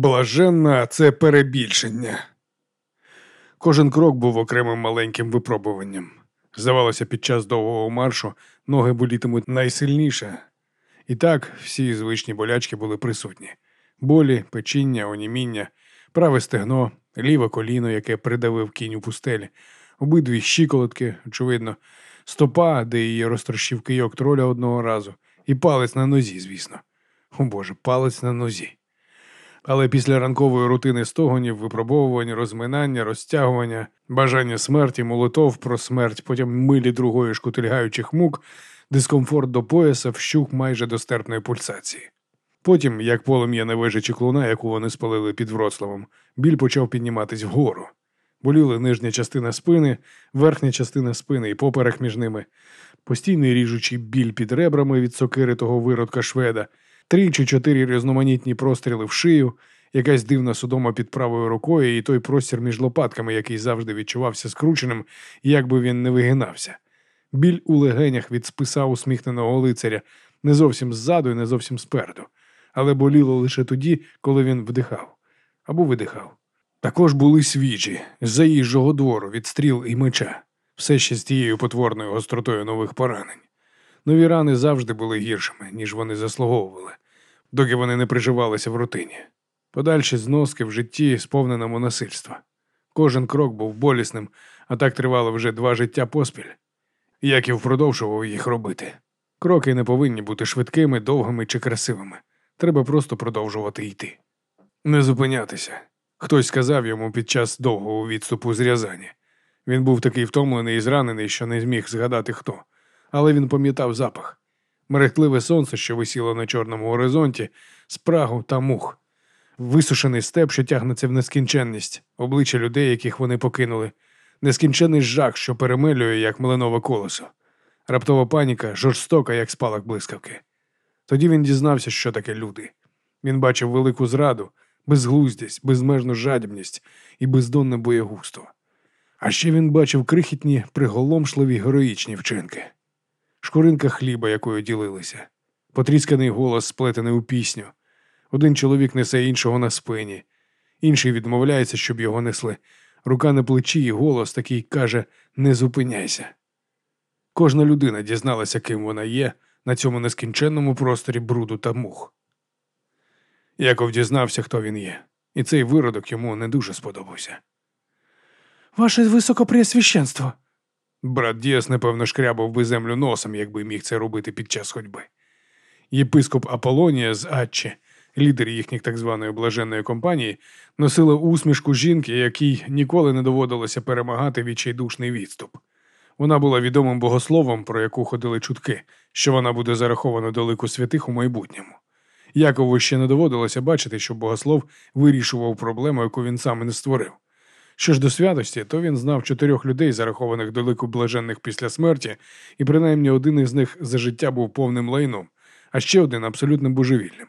Блаженна це перебільшення. Кожен крок був окремим маленьким випробуванням. Здавалося, під час довгого маршу ноги болітимуть найсильніше. І так всі звичні болячки були присутні: болі, печіння, оніміння, праве стегно, ліве коліно, яке придавив кінь у пустелі, обидві щиколотки, очевидно, стопа, де її розтрощив кийок троля одного разу, і палець на нозі, звісно. О Боже, палець на нозі. Але після ранкової рутини стогонів, випробовувань, розминання, розтягування, бажання смерті, молитов про смерть, потім милі другої шкутильгаючих мук, дискомфорт до пояса вщух майже до стерпної пульсації. Потім, як полум'я на вежі чеклуна, яку вони спалили під Вроцлавом, біль почав підніматись вгору. Боліли нижня частина спини, верхня частина спини і поперек між ними, постійний ріжучий біль під ребрами від сокири того виродка шведа, три чи чотири різноманітні простріли в шию, якась дивна судома під правою рукою, і той простір між лопатками, який завжди відчувався скрученим, як би він не вигинався. Біль у легенях від списа усміхненого лицаря не зовсім ззаду і не зовсім спереду, але боліло лише тоді, коли він вдихав або видихав. Також були свіжі з заїжджого двору від стріл і меча, все ще з тією потворною гостротою нових поранень. Нові рани завжди були гіршими, ніж вони заслуговували, доки вони не приживалися в рутині. Подальші зноски в житті, сповненому насильства. Кожен крок був болісним, а так тривало вже два життя поспіль. Яків продовжував їх робити. Кроки не повинні бути швидкими, довгими чи красивими. Треба просто продовжувати йти. Не зупинятися. Хтось сказав йому під час довгого відступу з Рязані. Він був такий втомлений і зранений, що не зміг згадати хто, але він пам'ятав запах мерехтливе сонце, що висіло на чорному горизонті, спрагу та мух, висушений степ, що тягнеться в нескінченність, обличчя людей, яких вони покинули, нескінчений жах, що перемилює, як млинове колесо, раптова паніка, жорстока, як спалах блискавки. Тоді він дізнався, що таке люди. Він бачив велику зраду, безглуздість, безмежну жадібність і бездонне боєгусто. А ще він бачив крихітні, приголомшливі героїчні вчинки, шкуринка хліба, якою ділилися, потрісканий голос, сплетений у пісню. Один чоловік несе іншого на спині, інший відмовляється, щоб його несли. Рука на плечі і голос такий каже Не зупиняйся. Кожна людина дізналася, ким вона є на цьому нескінченному просторі бруду та мух. Яков дізнався, хто він є, і цей виродок йому не дуже сподобався. Ваше високопреосвященство!» Брат Діас, напевно, шкрябав би землю носом, якби міг це робити під час ходьби. Єпископ Аполонія з Атчі, лідер їхніх так званої блаженної компанії, носила усмішку жінки, якій ніколи не доводилося перемагати відчайдушний відступ. Вона була відомим богословом, про яку ходили чутки, що вона буде зарахована до лику святих у майбутньому. Якову ще не доводилося бачити, що богослов вирішував проблему, яку він сам і не створив. Що ж до святості, то він знав чотирьох людей, зарахованих до лику блаженних після смерті, і принаймні один із них за життя був повним лайном, а ще один абсолютним божевільним.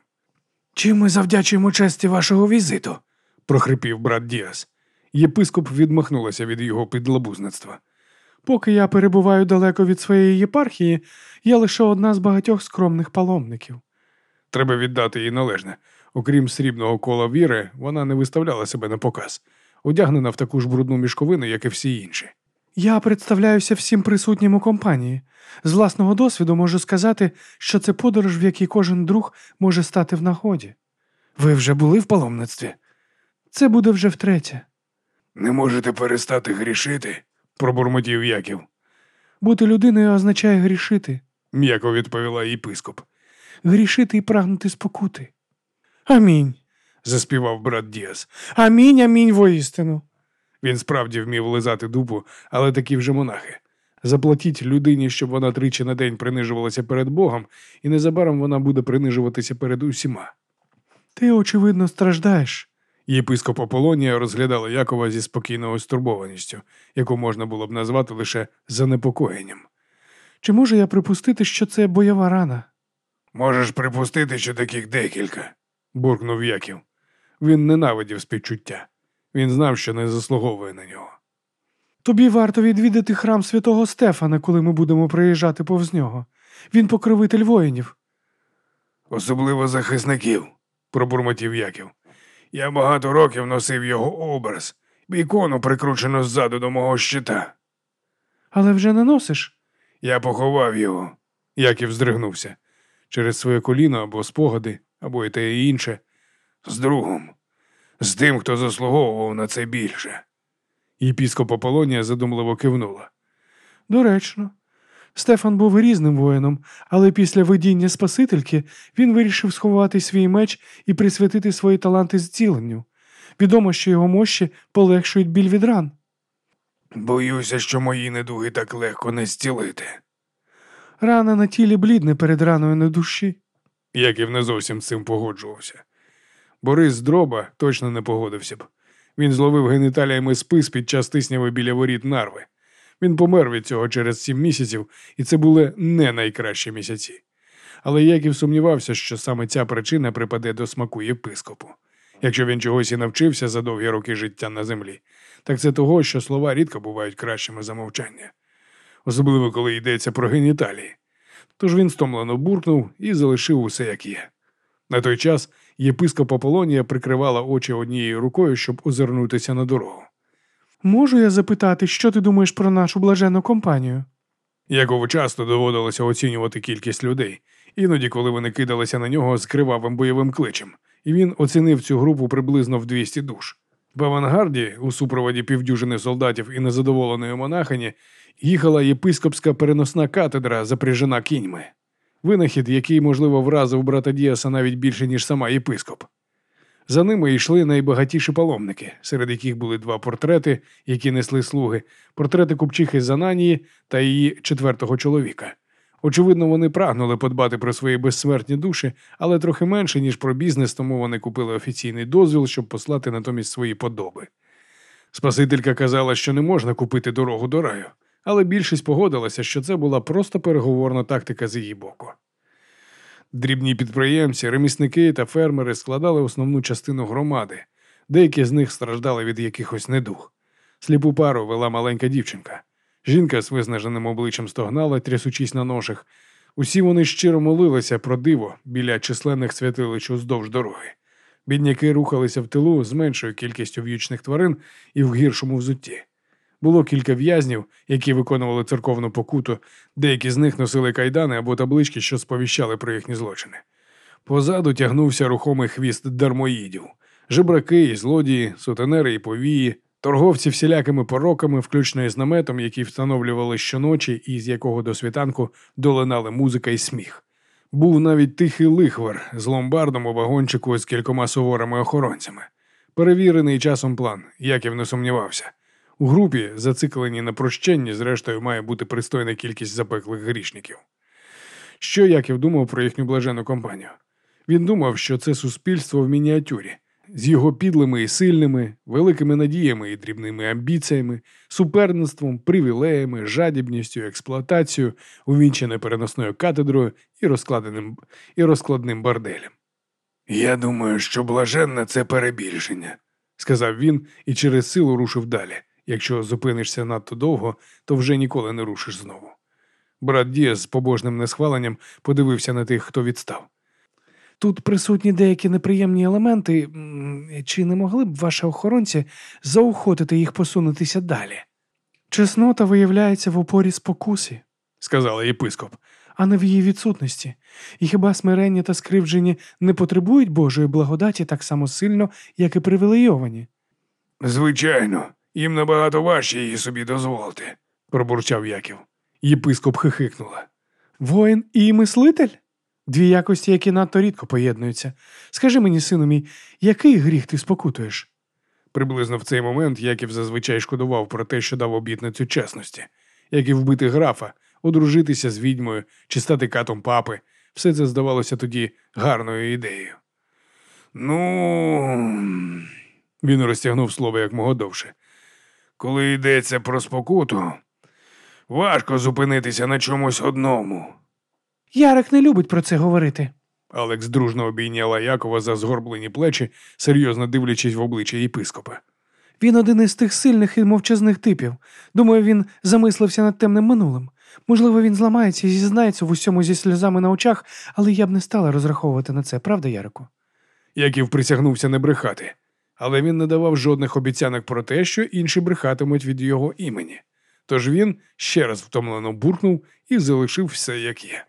Чим ми завдячуємо честі вашого візиту? прохрипів брат Діас. Єпископ відмахнулася від його підлабузництва. Поки я перебуваю далеко від своєї єпархії, я лише одна з багатьох скромних паломників. Треба віддати їй належне. Окрім срібного кола віри, вона не виставляла себе на показ, одягнена в таку ж брудну мішковину, як і всі інші. Я представляюся всім присутнім у компанії. З власного досвіду можу сказати, що це подорож, в якій кожен друг може стати в нагоді. Ви вже були в паломництві? Це буде вже втретє. Не можете перестати грішити, пробурмотів Яків. Бути людиною означає грішити, м'яко відповіла єпископ. Грішити і прагнути спокути. Амінь. Заспівав брат Діас. Амінь, амінь воістину. Він справді вмів лизати дубу, але такі вже монахи. Заплатіть людині, щоб вона тричі на день принижувалася перед Богом, і незабаром вона буде принижуватися перед усіма. Ти, очевидно, страждаєш. Єпископ Аполонія розглядала Якова зі спокійною стурбованістю, яку можна було б назвати лише занепокоєнням. Чи можу я припустити, що це бойова рана? Можеш припустити, що таких декілька, буркнув Яків. Він ненавидів співчуття. Він знав, що не заслуговує на нього. Тобі варто відвідати храм святого Стефана, коли ми будемо приїжджати повз нього. Він покровитель воїнів. Особливо захисників, пробурмотів Яків. Я багато років носив його образ, ікону прикручено ззаду до мого щита. Але вже не носиш. Я поховав його. Яків здригнувся через своє коліно або спогади, або і те і інше. З другом, з тим, хто заслуговував на це більше. Єпіскоп Аполонія задумливо кивнула. Доречно. Стефан був різним воїном, але після видіння Спасительки він вирішив сховати свій меч і присвятити свої таланти зціленню. Відомо, що його мощі полегшують біль від ран. Боюся, що мої недуги так легко не зцілити. Рана на тілі блідне перед раною на душі. Яків не зовсім з цим погоджувався. Борис дроба точно не погодився б. Він зловив геніталіями спис під час тисняви біля воріт нарви. Він помер від цього через сім місяців, і це були не найкращі місяці. Але Яків сумнівався, що саме ця причина припаде до смаку єпископу. Якщо він чогось і навчився за довгі роки життя на землі, так це того, що слова рідко бувають кращими за мовчання, особливо коли йдеться про геніталії. Тож він стомлено буркнув і залишив усе як є. На той час єпископ Аполонія прикривала очі однією рукою, щоб озирнутися на дорогу. Можу я запитати, що ти думаєш про нашу блаженну компанію? Якову часто доводилося оцінювати кількість людей, іноді, коли вони кидалися на нього з кривавим бойовим кличем, і він оцінив цю групу приблизно в 200 душ. В авангарді, у супроводі півдюжини солдатів і незадоволеної монахині, їхала єпископська переносна катедра, запряжена кіньми. Винахід, який, можливо, вразив брата Діаса навіть більше, ніж сама єпископ. За ними йшли найбагатіші паломники, серед яких були два портрети, які несли слуги, портрети купчихи Зананії та її четвертого чоловіка. Очевидно, вони прагнули подбати про свої безсмертні душі, але трохи менше, ніж про бізнес, тому вони купили офіційний дозвіл, щоб послати натомість свої подоби. Спасителька казала, що не можна купити дорогу до раю, але більшість погодилася, що це була просто переговорна тактика з її боку. Дрібні підприємці, ремісники та фермери складали основну частину громади. Деякі з них страждали від якихось недуг. Сліпу пару вела маленька дівчинка. Жінка з виснаженим обличчям стогнала, трясучись на ношах. Усі вони щиро молилися про диво біля численних святилищ уздовж дороги. Бідняки рухалися в тилу з меншою кількістю в'ючних тварин і в гіршому взутті. Було кілька в'язнів, які виконували церковну покуту, деякі з них носили кайдани або таблички, що сповіщали про їхні злочини. Позаду тягнувся рухомий хвіст дармоїдів, жебраки і злодії, сутенери і повії, торговці всілякими пороками, включно із наметом, який встановлювали щоночі і з якого до світанку долинали музика і сміх. Був навіть тихий лихвар з ломбардом у вагончику з кількома суворими охоронцями. Перевірений часом план, Яків не сумнівався. У групі, зацикленій на прощенні, зрештою, має бути пристойна кількість запеклих грішників. Що Яків думав про їхню блажену компанію? Він думав, що це суспільство в мініатюрі, з його підлими і сильними, великими надіями і дрібними амбіціями, суперництвом, привілеями, жадібністю, експлуатацією, увінчене переносною катедрою і розкладеним, і розкладним борделем. Я думаю, що блаженне це перебільшення, сказав він і через силу рушив далі. Якщо зупинишся надто довго, то вже ніколи не рушиш знову. Брат Діас з побожним несхваленням подивився на тих, хто відстав. Тут присутні деякі неприємні елементи. Чи не могли б ваші охоронці заохотити їх посунутися далі? Чеснота виявляється в опорі спокусі, сказала єпископ. а не в її відсутності. І хіба смирення та скривджені не потребують Божої благодаті так само сильно, як і привілейовані? Звичайно, їм набагато важче її собі дозволити, пробурчав Яків. Єпископ хихикнула. Воїн і мислитель? Дві якості, які надто рідко поєднуються. Скажи мені, сину мій, який гріх ти спокутуєш? Приблизно в цей момент Яків зазвичай шкодував про те, що дав обітницю чесності, як і вбити графа, одружитися з відьмою чи стати катом папи. Все це здавалося тоді гарною ідеєю. Ну, він розтягнув слово як мого довше. Коли йдеться про спокуту, важко зупинитися на чомусь одному. Ярик не любить про це говорити. Алекс дружно обійняла Якова за згорблені плечі, серйозно дивлячись в обличчя єпископа. Він один із тих сильних і мовчазних типів. Думаю, він замислився над темним минулим. Можливо, він зламається і зізнається в усьому зі сльозами на очах, але я б не стала розраховувати на це, правда, Ярику? Яків присягнувся не брехати. Але він не давав жодних обіцянок про те, що інші брехатимуть від його імені. Тож він ще раз втомлено буркнув і залишив все як є.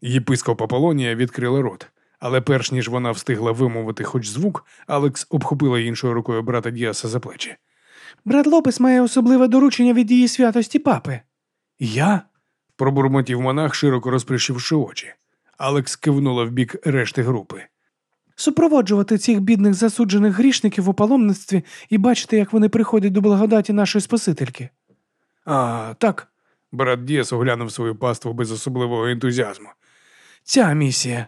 Єпископ Аполонія відкрила рот, але перш ніж вона встигла вимовити хоч звук, Алекс обхопила іншою рукою брата Діаса за плечі. Брат Лопес має особливе доручення від її святості папи. Я? пробурмотів монах, широко розплющивши очі. Алекс кивнула в бік решти групи. Супроводжувати цих бідних засуджених грішників у паломництві і бачити, як вони приходять до благодаті нашої Спасительки. А, так. Брат Діас оглянув свою паству без особливого ентузіазму. Ця місія.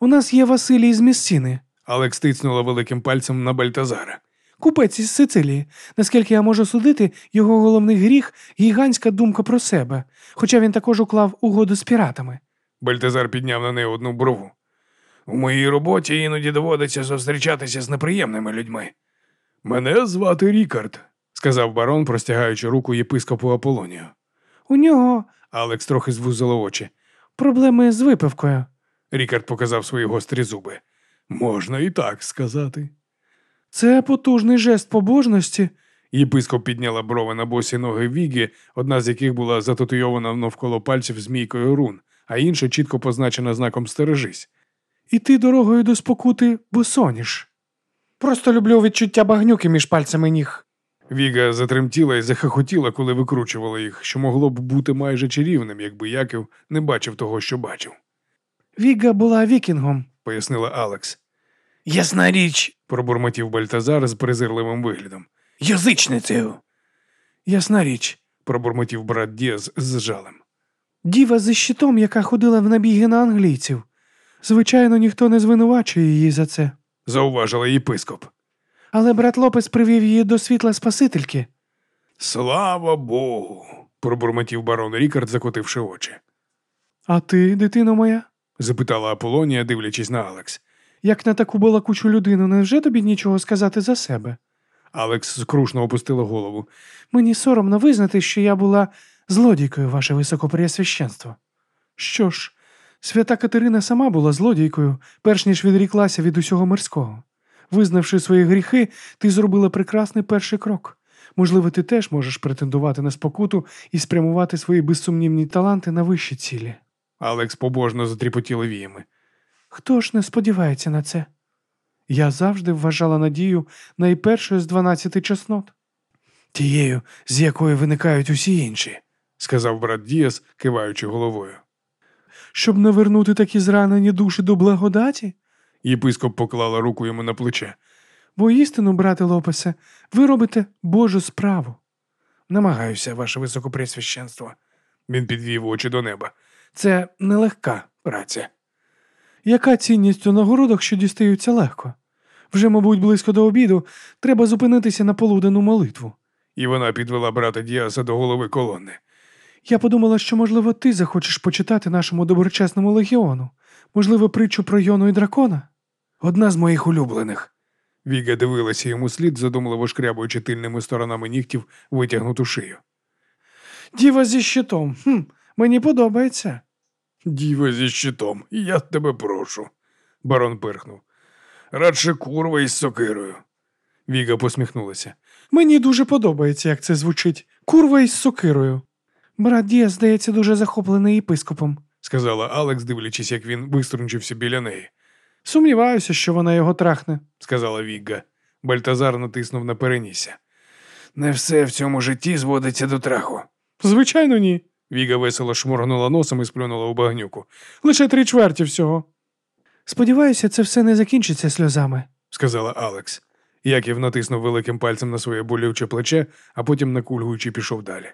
У нас є Василій з Міссіни, Алекс тицнула великим пальцем на Бальтазара. купець із Сицилії. Наскільки я можу судити, його головний гріх гігантська думка про себе, хоча він також уклав угоду з піратами. Бальтазар підняв на неї одну брову. У моїй роботі іноді доводиться зустрічатися з неприємними людьми. Мене звати Рікард, сказав барон, простягаючи руку єпископу Аполонію. У нього Алекс трохи звузила очі. проблеми з випивкою. Рікард показав свої гострі зуби. Можна і так сказати. Це потужний жест побожності. Єпископ підняла брови на босі ноги Вігі, одна з яких була зататуйована навколо пальців змійкою рун, а інша чітко позначена знаком стережись. Іти дорогою до спокути босоніж. Просто люблю відчуття багнюки між пальцями ніг. Віга затремтіла і захохотіла, коли викручувала їх, що могло б бути майже чарівним, якби Яків не бачив того, що бачив, Віга була вікінгом. пояснила Алекс. Ясна річ, Пробурмотів Бальтазар з презирливим виглядом. язичницею. Ясна річ. Пробурмотів брат Діаз з жалем. Діва зі щитом, яка ходила в набіги на англійців. Звичайно, ніхто не звинувачує її за це. Зауважила єпископ. Але брат Лопес привів її до світла Спасительки. Слава Богу. пробурмотів барон Рікард, закотивши очі. А ти, дитино моя, запитала Аполонія, дивлячись на Алекс. як на таку балакучу людину, невже тобі нічого сказати за себе? Алекс скрушно опустила голову. Мені соромно визнати, що я була злодійкою, ваше високопреосвященство. Що ж, свята Катерина сама була злодійкою, перш ніж відріклася від усього мирського. Визнавши свої гріхи, ти зробила прекрасний перший крок. Можливо, ти теж можеш претендувати на спокуту і спрямувати свої безсумнівні таланти на вищі цілі. Алекс побожно затріпотіла віями. Хто ж не сподівається на це? Я завжди вважала надію найпершою з дванадцяти чеснот. Тією, з якої виникають усі інші, сказав брат Діас, киваючи головою. Щоб навернути такі зранені душі до благодаті? Єпископ поклала руку йому на плече. Бо істину, брате Лопесе, ви робите Божу справу. Намагаюся, ваше високопресвященство. Він підвів очі до неба. Це нелегка праця. Яка цінність у нагородах, що дістаються легко? Вже, мабуть, близько до обіду треба зупинитися на полуденну молитву. І вона підвела брата Діаса до голови колони. Я подумала, що, можливо, ти захочеш почитати нашому доброчесному легіону, можливо, притчу про Йону і дракона? Одна з моїх улюблених. Віга дивилася йому слід, задумливо шкрябуючи тильними сторонами нігтів витягнуту шию. Діва зі щитом. Хм, мені подобається. Діва зі щитом, я тебе прошу. Барон пирхнув. Радше курва із сокирою. Віга посміхнулася. Мені дуже подобається, як це звучить. Курва із сокирою. Брат Діас, здається, дуже захоплений єпископом. сказала Алекс, дивлячись, як він виструнчився біля неї. Сумніваюся, що вона його трахне. сказала Вігга. Бальтазар натиснув на перенісся. Не все в цьому житті зводиться до траху. Звичайно, ні. Віга весело шморгнула носом і сплюнула у багнюку. Лише три чверті всього. Сподіваюся, це все не закінчиться сльозами. сказала Алекс. Яків натиснув великим пальцем на своє болюче плече, а потім накульгуючи пішов далі.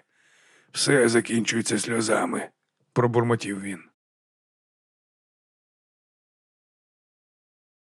Все закінчується сльозами, пробурмотів він.